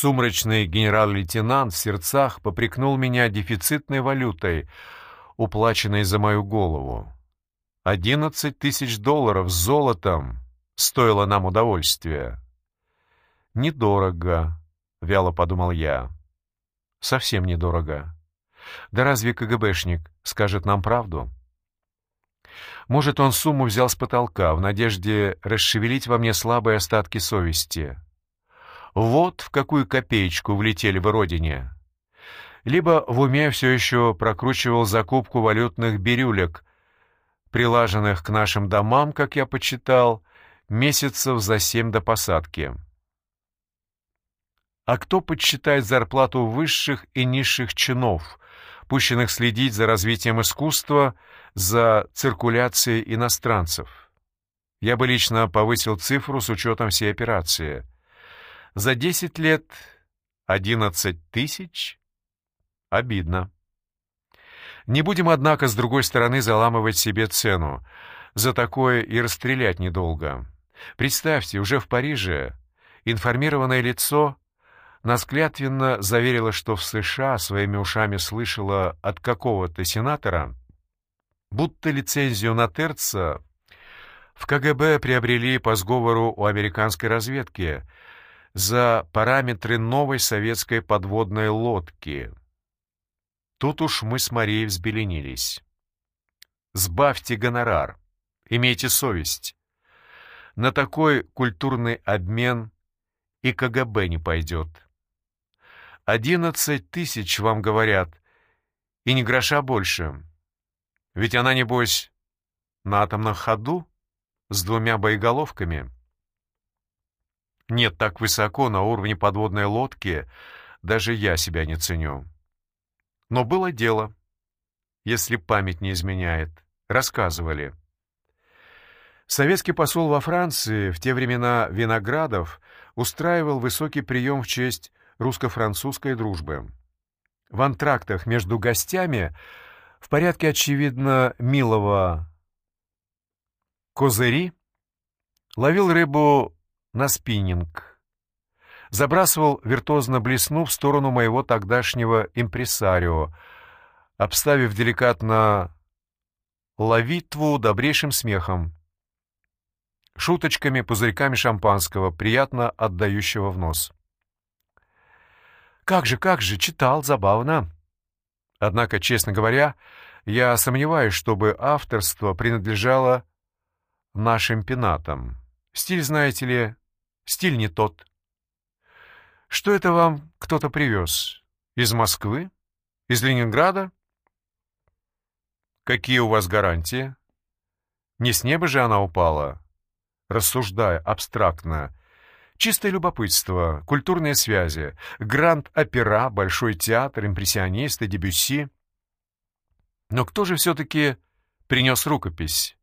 Сумрачный генерал-лейтенант в сердцах попрекнул меня дефицитной валютой, уплаченной за мою голову. Одиннадцать тысяч долларов с золотом стоило нам удовольствия. «Недорого», — вяло подумал я. «Совсем недорого. Да разве КГБшник скажет нам правду?» Может, он сумму взял с потолка в надежде расшевелить во мне слабые остатки совести. Вот в какую копеечку влетели в родине. Либо в уме все еще прокручивал закупку валютных бирюлек, прилаженных к нашим домам, как я почитал, месяцев за семь до посадки. А кто подсчитает зарплату высших и низших чинов, пущенных следить за развитием искусства, за циркуляцией иностранцев? Я бы лично повысил цифру с учетом всей операции. За десять лет одиннадцать тысяч? Обидно. Не будем, однако, с другой стороны заламывать себе цену. За такое и расстрелять недолго. Представьте, уже в Париже информированное лицо нас клятвенно заверило, что в США своими ушами слышала от какого-то сенатора, будто лицензию на терца в КГБ приобрели по сговору у американской разведки за параметры новой советской подводной лодки. Тут уж мы с Марией взбеленились. «Сбавьте гонорар, имейте совесть. На такой культурный обмен и КГБ не пойдет». Одиннадцать тысяч, вам говорят, и ни гроша больше. Ведь она, небось, на атомном ходу с двумя боеголовками. Нет, так высоко на уровне подводной лодки даже я себя не ценю. Но было дело, если память не изменяет. Рассказывали. Советский посол во Франции в те времена Виноградов устраивал высокий прием в честь русско-французской дружбы. В антрактах между гостями в порядке, очевидно, милого козыри ловил рыбу на спиннинг, забрасывал, виртуозно блеснув в сторону моего тогдашнего импресарио, обставив деликатно ловитву добрейшим смехом, шуточками, пузырьками шампанского, приятно отдающего в нос. Как же, как же, читал, забавно. Однако, честно говоря, я сомневаюсь, чтобы авторство принадлежало нашим пенатам. Стиль, знаете ли, стиль не тот. Что это вам кто-то привез? Из Москвы? Из Ленинграда? Какие у вас гарантии? Не с неба же она упала? Рассуждая абстрактно, Чистое любопытство, культурные связи, гранд-опера, Большой театр, импрессионисты, Дебюсси. Но кто же все-таки принес рукопись?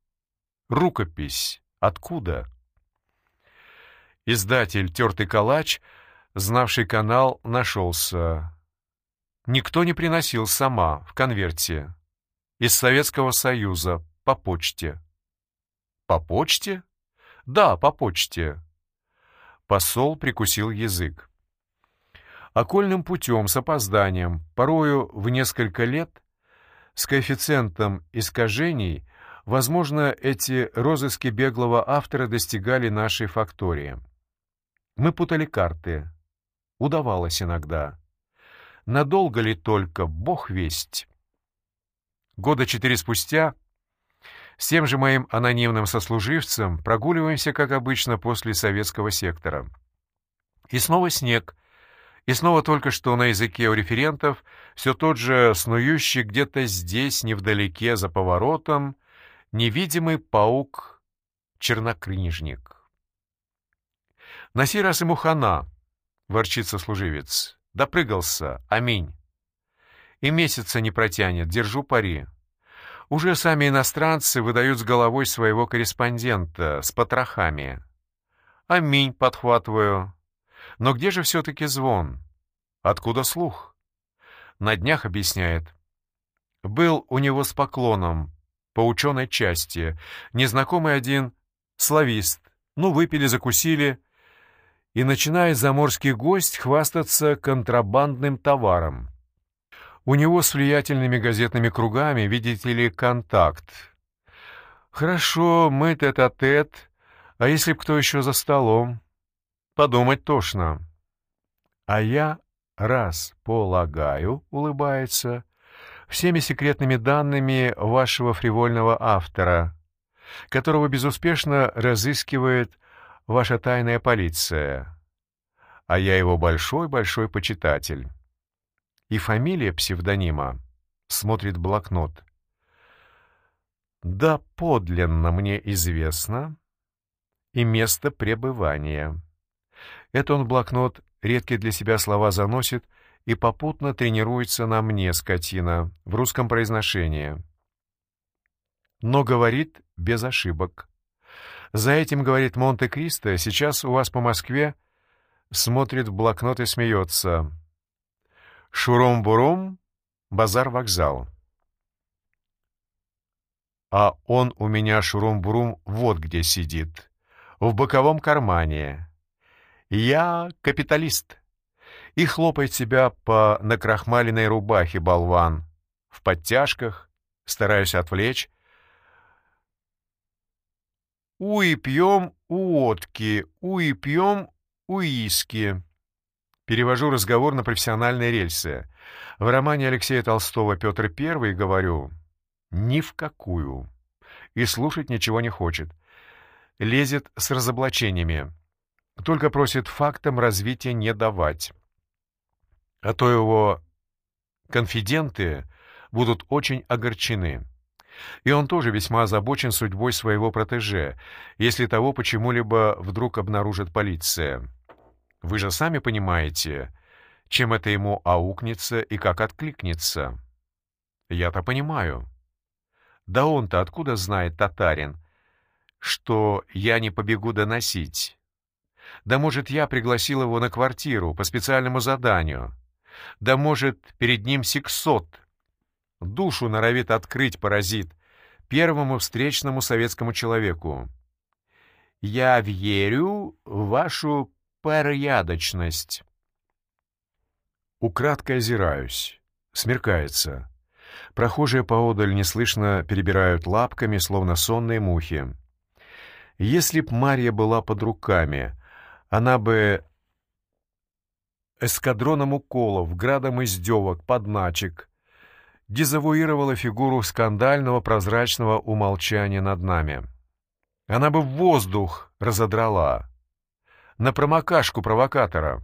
Рукопись. Откуда? Издатель «Тертый калач», знавший канал, нашелся. Никто не приносил сама, в конверте. Из Советского Союза, по почте. По почте? Да, по почте. Посол прикусил язык. Окольным путем, с опозданием, порою в несколько лет, с коэффициентом искажений, возможно, эти розыски беглого автора достигали нашей фактории. Мы путали карты. Удавалось иногда. Надолго ли только, бог весть. Года четыре спустя с тем же моим анонимным сослуживцем прогуливаемся, как обычно, после советского сектора. И снова снег. И снова только что на языке у референтов все тот же снующий где-то здесь, невдалеке, за поворотом, невидимый паук-чернокнижник. На сей раз ему хана, ворчит сослуживец. Допрыгался, аминь. И месяца не протянет, держу пари. Уже сами иностранцы выдают с головой своего корреспондента, с потрохами. Аминь, подхватываю. Но где же все-таки звон? Откуда слух? На днях объясняет. Был у него с поклоном, по ученой части, незнакомый один славист. Ну, выпили, закусили, и начинает заморский гость хвастаться контрабандным товаром. У него с влиятельными газетными кругами, видите ли, контакт. Хорошо, мы тет-а-тет, -тет, а если б кто еще за столом? Подумать тошно. А я раз полагаю, улыбается, всеми секретными данными вашего фривольного автора, которого безуспешно разыскивает ваша тайная полиция. А я его большой-большой почитатель. И фамилия псевдонима смотрит блокнот. Да подлинно мне известно и место пребывания. Это он блокнот редкие для себя слова заносит и попутно тренируется на мне, скотина, в русском произношении. Но говорит без ошибок. За этим, говорит Монте-Кристо, сейчас у вас по Москве смотрит в блокнот и смеется. Шурум-бурум, базар-вокзал. А он у меня, шурум-бурум, вот где сидит, в боковом кармане. Я капиталист. И хлопает себя по накрахмаленной рубахе болван. В подтяжках, стараюсь отвлечь. Уи пьем уотки, уи пьем уиски. Перевожу разговор на профессиональные рельсы. В романе Алексея Толстого «Петр I» говорю «ни в какую». И слушать ничего не хочет. Лезет с разоблачениями. Только просит фактам развития не давать. А то его конфиденты будут очень огорчены. И он тоже весьма озабочен судьбой своего протеже, если того почему-либо вдруг обнаружит полиция. Вы же сами понимаете, чем это ему аукнется и как откликнется. Я-то понимаю. Да он-то откуда знает, татарин, что я не побегу доносить? Да может, я пригласил его на квартиру по специальному заданию. Да может, перед ним сексот. Душу норовит открыть паразит первому встречному советскому человеку. Я верю в вашу порядочность. Украдкой озираюсь. Смеркается. Прохожие поодаль неслышно перебирают лапками, словно сонные мухи. Если б Марья была под руками, она бы эскадроном уколов, градом издевок, подначек дезавуировала фигуру скандального прозрачного умолчания над нами. Она бы в воздух разодрала, на промокашку провокатора.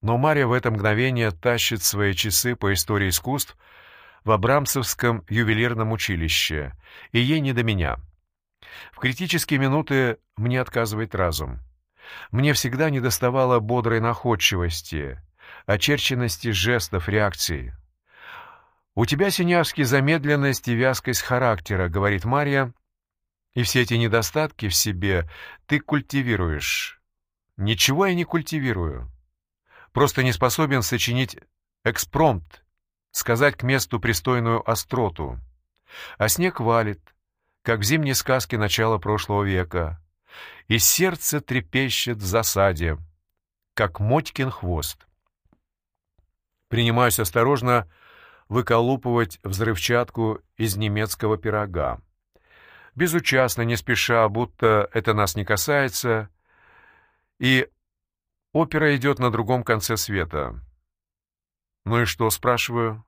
Но Марья в это мгновение тащит свои часы по истории искусств в Абрамцевском ювелирном училище, и ей не до меня. В критические минуты мне отказывает разум. Мне всегда недоставало бодрой находчивости, очерченности жестов, реакции. «У тебя, Синявский, замедленность и вязкость характера», — говорит Марья, «и все эти недостатки в себе ты культивируешь». «Ничего я не культивирую. Просто не способен сочинить экспромт, сказать к месту пристойную остроту. А снег валит, как в зимней сказке начала прошлого века и сердце трепещет в засаде, как Мотькин хвост. Принимаюсь осторожно выколупывать взрывчатку из немецкого пирога. Безучастно, не спеша, будто это нас не касается, и опера идет на другом конце света. Ну и что, спрашиваю?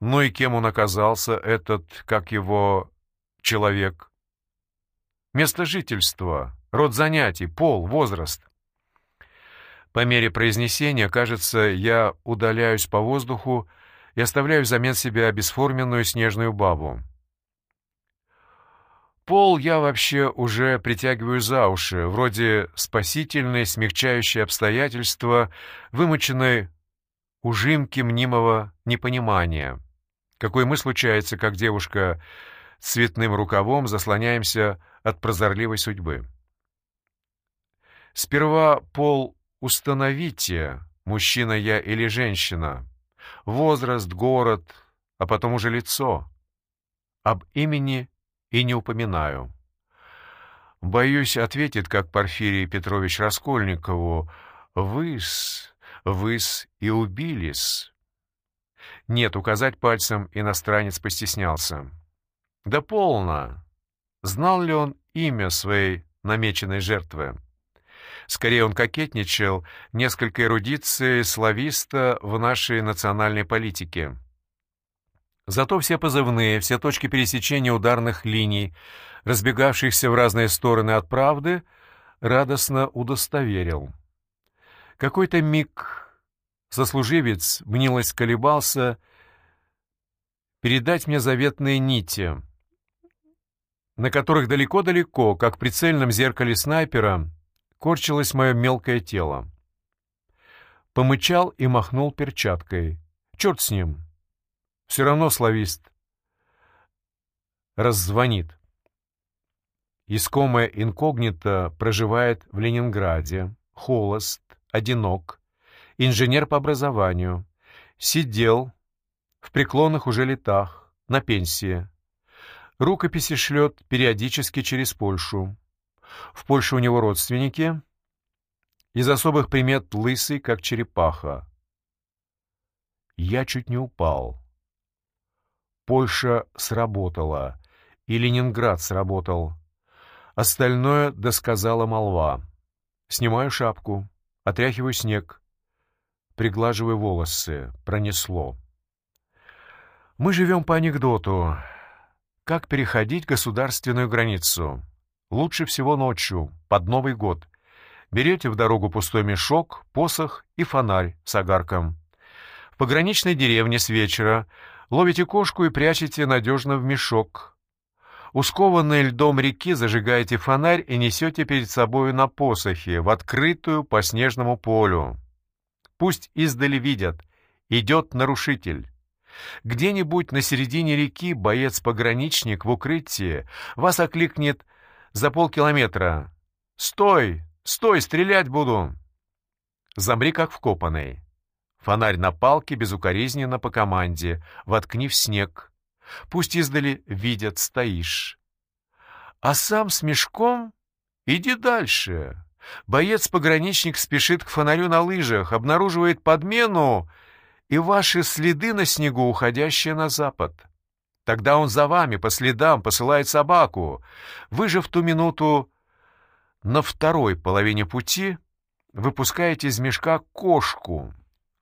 Ну и кем он оказался, этот, как его, человек? Место жительства, род занятий, пол, возраст. По мере произнесения, кажется, я удаляюсь по воздуху и оставляю взамен себя бесформенную снежную бабу. Пол я вообще уже притягиваю за уши, вроде спасительной, смягчающей обстоятельства, вымоченной ужимки мнимого непонимания. Какой мы, случается, как девушка цветным рукавом заслоняемся от прозорливой судьбы. Сперва пол установите, мужчина я или женщина, возраст, город, а потом уже лицо. Об имени и не упоминаю. Боюсь, ответит, как Порфирий Петрович Раскольникову, «Выс, выс и убились». Нет, указать пальцем иностранец постеснялся. Да полно. Знал ли он имя своей намеченной жертвы? Скорее, он кокетничал несколько эрудиции слависта в нашей национальной политике. Зато все позывные, все точки пересечения ударных линий, разбегавшихся в разные стороны от правды, радостно удостоверил. Какой-то миг сослуживец, мнилось, колебался, передать мне заветные нити, на которых далеко-далеко, как в прицельном зеркале снайпера, корчилось мое мелкое тело. Помычал и махнул перчаткой. Черт с ним. Все равно славист. Раззвонит. Искомое инкогнито проживает в Ленинграде. Холост, одинок. Инженер по образованию. Сидел в преклонных уже летах, на пенсии. Рукописи шлет периодически через Польшу. В Польше у него родственники. Из особых примет лысый, как черепаха. Я чуть не упал. Польша сработала, и Ленинград сработал. Остальное досказала молва. Снимаю шапку, отряхиваю снег, приглаживаю волосы. Пронесло. Мы живем по анекдоту. Как переходить государственную границу? Лучше всего ночью, под Новый год. Берете в дорогу пустой мешок, посох и фонарь с огарком. В пограничной деревне с вечера ловите кошку и прячете надежно в мешок. У скованной льдом реки зажигаете фонарь и несете перед собою на посохе, в открытую по снежному полю. Пусть издали видят, идет нарушитель. Где-нибудь на середине реки боец-пограничник в укрытии вас окликнет за полкилометра. «Стой! Стой! Стрелять буду!» Замри, как вкопанный. Фонарь на палке, безукоризненно по команде. Воткни в снег. Пусть издали видят, стоишь. А сам с мешком иди дальше. Боец-пограничник спешит к фонарю на лыжах, обнаруживает подмену и ваши следы на снегу, уходящие на запад. Тогда он за вами, по следам, посылает собаку. Вы же в ту минуту на второй половине пути выпускаете из мешка кошку.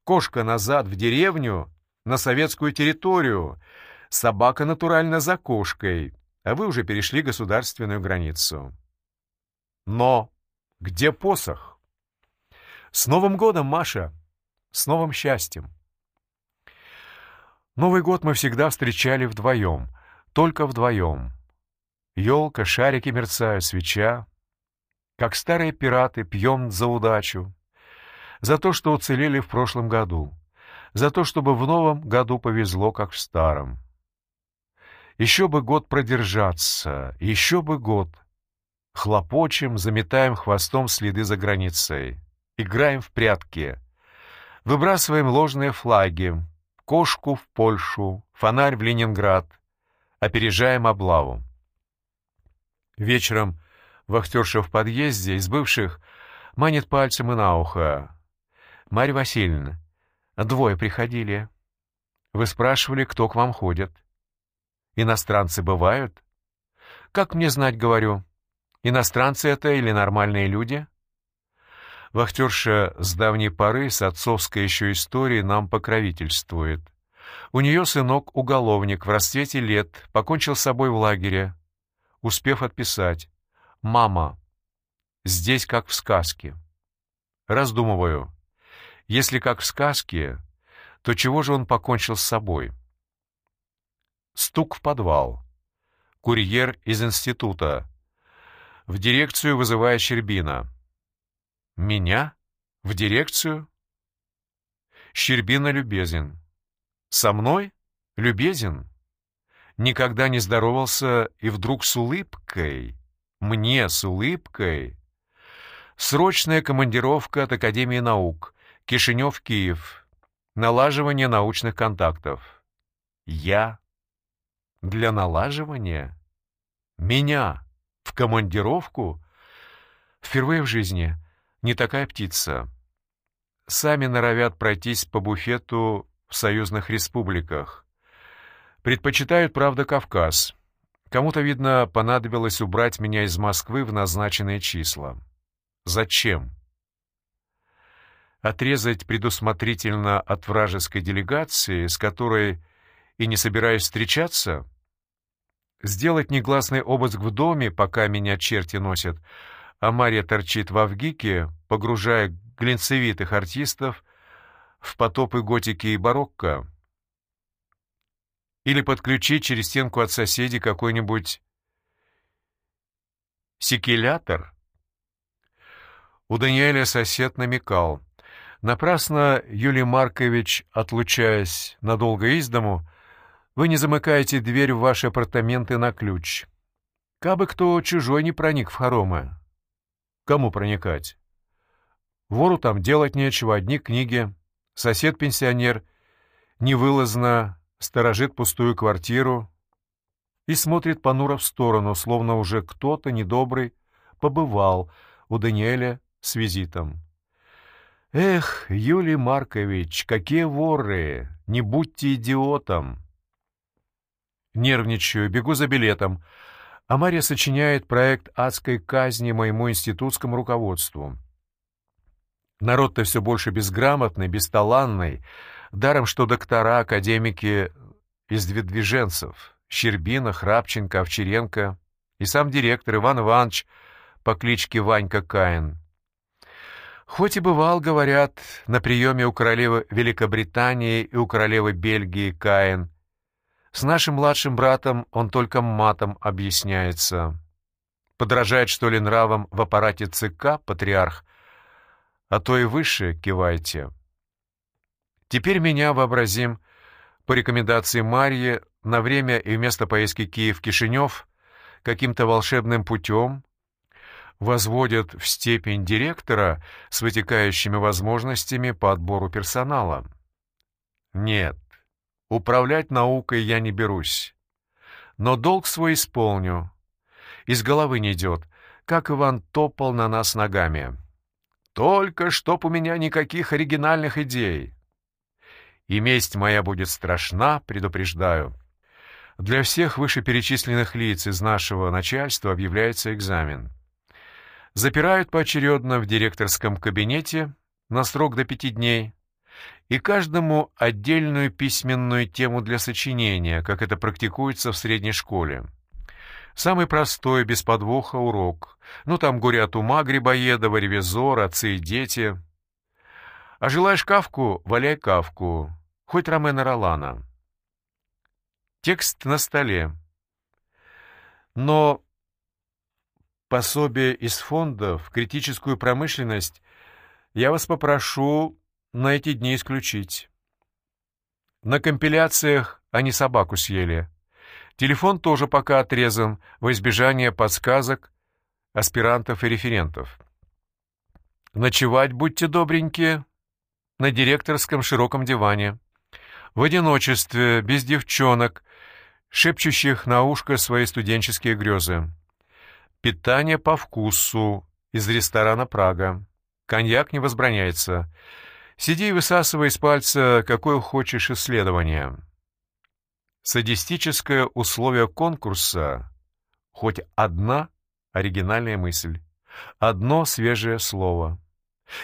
Кошка назад в деревню, на советскую территорию. Собака натурально за кошкой, а вы уже перешли государственную границу. Но где посох? С Новым годом, Маша! С новым счастьем! Новый год мы всегда встречали вдвоем, только вдвоем. Елка, шарики мерцают, свеча. Как старые пираты пьем за удачу. За то, что уцелели в прошлом году. За то, чтобы в новом году повезло, как в старом. Еще бы год продержаться, еще бы год. Хлопочем, заметаем хвостом следы за границей. Играем в прятки. Выбрасываем ложные флаги, кошку в Польшу, фонарь в Ленинград. Опережаем облаву. Вечером вахтерша в подъезде из бывших манит пальцем и на ухо. «Марья Васильевна, двое приходили. Вы спрашивали, кто к вам ходит. Иностранцы бывают? Как мне знать, говорю, иностранцы это или нормальные люди?» Вахтерша с давней поры, с отцовской еще истории, нам покровительствует. У нее сынок уголовник в расцвете лет, покончил с собой в лагере, успев отписать. «Мама, здесь как в сказке». Раздумываю. Если как в сказке, то чего же он покончил с собой? Стук в подвал. Курьер из института. В дирекцию вызывая Щербина. Меня? В дирекцию? Щербина любезен. Со мной? Любезен? Никогда не здоровался и вдруг с улыбкой. Мне с улыбкой. Срочная командировка от Академии наук. Кишинев-Киев. Налаживание научных контактов. Я? Для налаживания? Меня? В командировку? Впервые в жизни. Не такая птица. Сами норовят пройтись по буфету в союзных республиках. Предпочитают, правда, Кавказ. Кому-то, видно, понадобилось убрать меня из Москвы в назначенные числа. Зачем? Отрезать предусмотрительно от вражеской делегации, с которой и не собираюсь встречаться? Сделать негласный обыск в доме, пока меня черти носят, а Мария торчит в Авгике, погружая глинцевитых артистов в потопы готики и барокко? Или подключить через стенку от соседей какой-нибудь секелятор? У Даниэля сосед намекал. Напрасно Юлий Маркович, отлучаясь надолго из дому, вы не замыкаете дверь в ваши апартаменты на ключ. Кабы кто чужой не проник в хоромы. Кому проникать? Вору там делать нечего, одни книги. Сосед-пенсионер невылазно сторожит пустую квартиру и смотрит понуро в сторону, словно уже кто-то недобрый побывал у Даниэля с визитом. «Эх, Юлий Маркович, какие воры! Не будьте идиотом!» Нервничаю, бегу за билетом, а Мария сочиняет проект адской казни моему институтскому руководству. Народ-то все больше безграмотный, бесталанный, даром что доктора, академики из движенцев, Щербина, Храпченко, Овчаренко и сам директор Иван Иванович по кличке Ванька Каин. Хоть и бывал, говорят, на приеме у королевы Великобритании и у королевы Бельгии Каин, с нашим младшим братом он только матом объясняется. Подражает, что ли, нравом в аппарате ЦК, патриарх, а то и выше кивайте. Теперь меня вообразим, по рекомендации Марьи, на время и вместо поездки Киев-Кишинев каким-то волшебным путем возводят в степень директора с вытекающими возможностями по отбору персонала. Нет, управлять наукой я не берусь. Но долг свой исполню. Из головы не идет, как Иван топал на нас ногами. Только чтоб у меня никаких оригинальных идей. И месть моя будет страшна, предупреждаю. Для всех вышеперечисленных лиц из нашего начальства объявляется экзамен. Запирают поочередно в директорском кабинете на срок до пяти дней и каждому отдельную письменную тему для сочинения, как это практикуется в средней школе. Самый простой, без подвоха урок. Ну, там горе от ума Грибоедова, ревизор, отцы и дети. А желаешь кавку — валяй кавку. Хоть Ромена Ролана. Текст на столе. Но пособие из фонда в критическую промышленность я вас попрошу на эти дни исключить. На компиляциях они собаку съели. Телефон тоже пока отрезан во избежание подсказок аспирантов и референтов. Ночевать, будьте добренькие, на директорском широком диване. В одиночестве, без девчонок, шепчущих на ушко свои студенческие грезы. Питание по вкусу из ресторана «Прага». Коньяк не возбраняется. Сиди и высасывай из пальца какое хочешь исследование. Садистическое условие конкурса — хоть одна оригинальная мысль, одно свежее слово.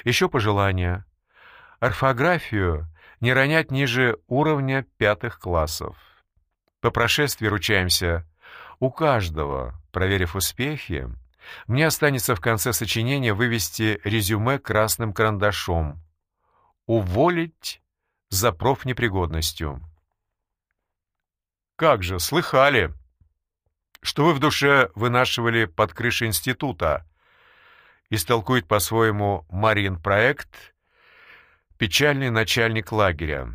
Еще пожелание. Орфографию не ронять ниже уровня пятых классов. По прошествии ручаемся. У каждого, проверив успехи, мне останется в конце сочинения вывести резюме красным карандашом. Уволить за профнепригодностью. Как же, слыхали, что вы в душе вынашивали под крышей института. Истолкует по-своему Марин проект печальный начальник лагеря.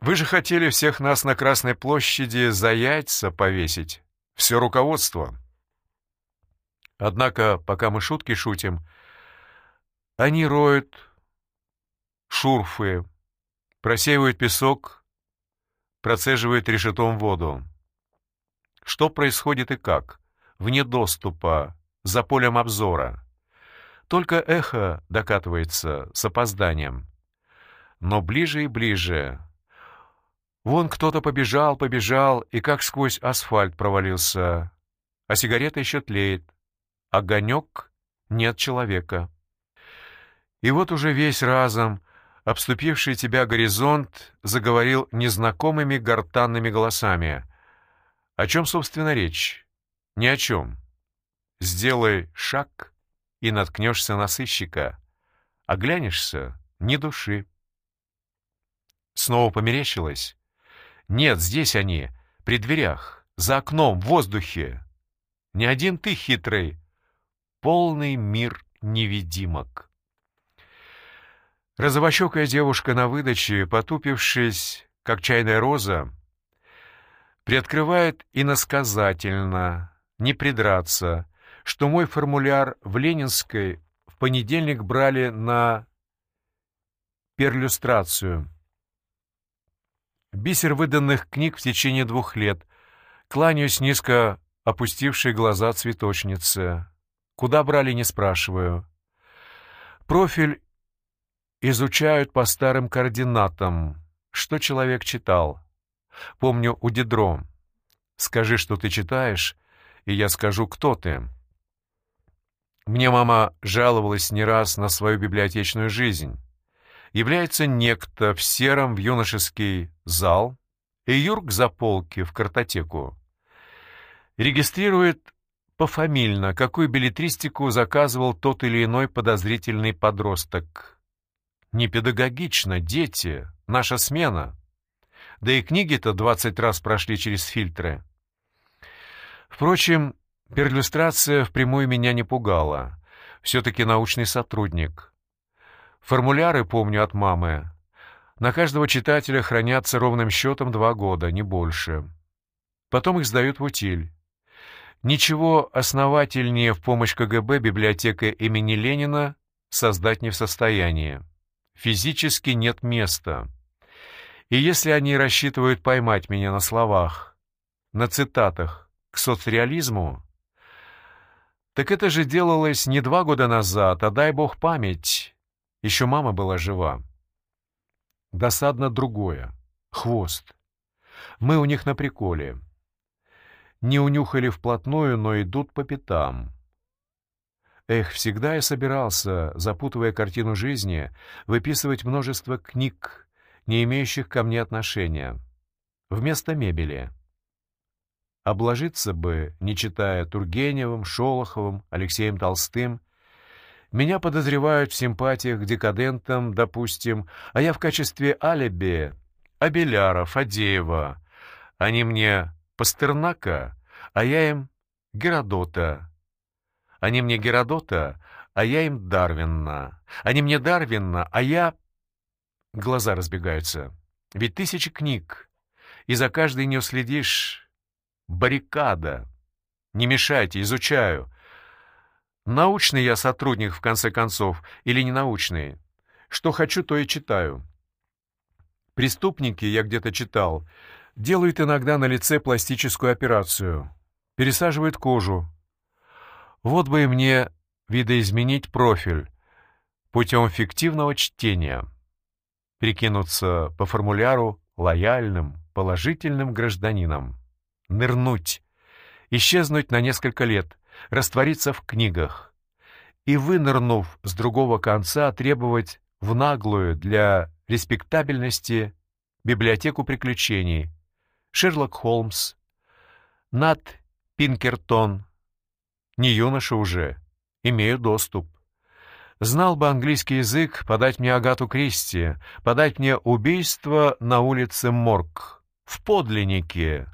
Вы же хотели всех нас на Красной площади за яйца повесить. Все руководство. Однако, пока мы шутки шутим, они роют шурфы, просеивают песок процеживает решетом воду. Что происходит и как? вне доступа, за полем обзора. Только эхо докатывается с опозданием. Но ближе и ближе. Вон кто-то побежал, побежал, и как сквозь асфальт провалился. А сигарета еще тлеет. Огонек — нет человека. И вот уже весь разом, обступивший тебя горизонт, заговорил незнакомыми гортанными голосами. О чем, собственно, речь? Ни о чем. Сделай шаг — и наткнешься на сыщика. Оглянешься — ни души. Снова померещилось? Нет, здесь они, при дверях, за окном, в воздухе. Не один ты хитрый, полный мир невидимок. Розовощекая девушка на выдаче, потупившись, как чайная роза, приоткрывает иносказательно, не придраться, что мой формуляр в Ленинской в понедельник брали на перлюстрацию. Бисер выданных книг в течение двух лет. Кланяюсь низко опустившие глаза цветочницы. Куда брали, не спрашиваю. Профиль изучают по старым координатам. Что человек читал? Помню у Дидро. Скажи, что ты читаешь, и я скажу, кто ты. Мне мама жаловалась не раз на свою библиотечную жизнь. Является некто в сером в юношеский зал, и Юрк за полки в картотеку. Регистрирует пофамильно, какую билетристику заказывал тот или иной подозрительный подросток. Не педагогично, дети, наша смена. Да и книги-то двадцать раз прошли через фильтры. Впрочем, Перлюстрация впрямую меня не пугала. Все-таки научный сотрудник. Формуляры помню от мамы. На каждого читателя хранятся ровным счетом два года, не больше. Потом их сдают в утиль. Ничего основательнее в помощь КГБ библиотека имени Ленина создать не в состоянии. Физически нет места. И если они рассчитывают поймать меня на словах, на цитатах к соцреализму, так это же делалось не два года назад, а дай бог память. Еще мама была жива. Досадно другое. Хвост. Мы у них на приколе. Не унюхали вплотную, но идут по пятам. Эх, всегда я собирался, запутывая картину жизни, выписывать множество книг, не имеющих ко мне отношения. Вместо мебели. Обложиться бы, не читая Тургеневым, Шолоховым, Алексеем Толстым. Меня подозревают в симпатиях к декадентам, допустим, а я в качестве алиби Абеляра, Фадеева. Они мне Пастернака, а я им Геродота. Они мне Геродота, а я им Дарвина. Они мне Дарвина, а я... Глаза разбегаются. Ведь тысячи книг, и за каждой не уследишь баррикада. Не мешайте, изучаю. Научный я сотрудник, в конце концов, или не научный? Что хочу, то и читаю. Преступники, я где-то читал, делают иногда на лице пластическую операцию. Пересаживают кожу. Вот бы и мне видоизменить профиль путем фиктивного чтения. Прикинуться по формуляру лояльным, положительным гражданином. Нырнуть, исчезнуть на несколько лет, раствориться в книгах. И, вынырнув с другого конца, требовать в наглую для респектабельности библиотеку приключений, Шерлок Холмс, Нат Пинкертон, не юноша уже, имею доступ. Знал бы английский язык, подать мне Агату Кристи, подать мне убийство на улице Морг, в подлиннике,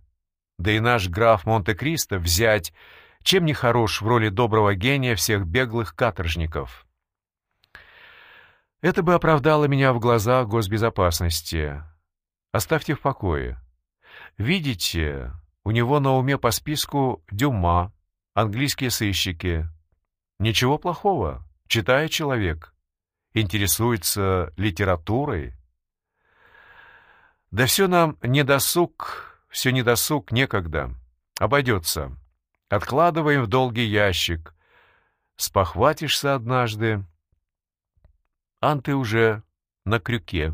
да и наш граф Монте-Кристо взять, чем не хорош в роли доброго гения всех беглых каторжников. Это бы оправдало меня в глазах госбезопасности. Оставьте в покое. Видите, у него на уме по списку Дюма, английские сыщики. Ничего плохого, читает человек, интересуется литературой. Да все нам не досуг все недосуг, некогда. Обойдется. Откладываем в долгий ящик. Спохватишься однажды. Анты уже на крюке.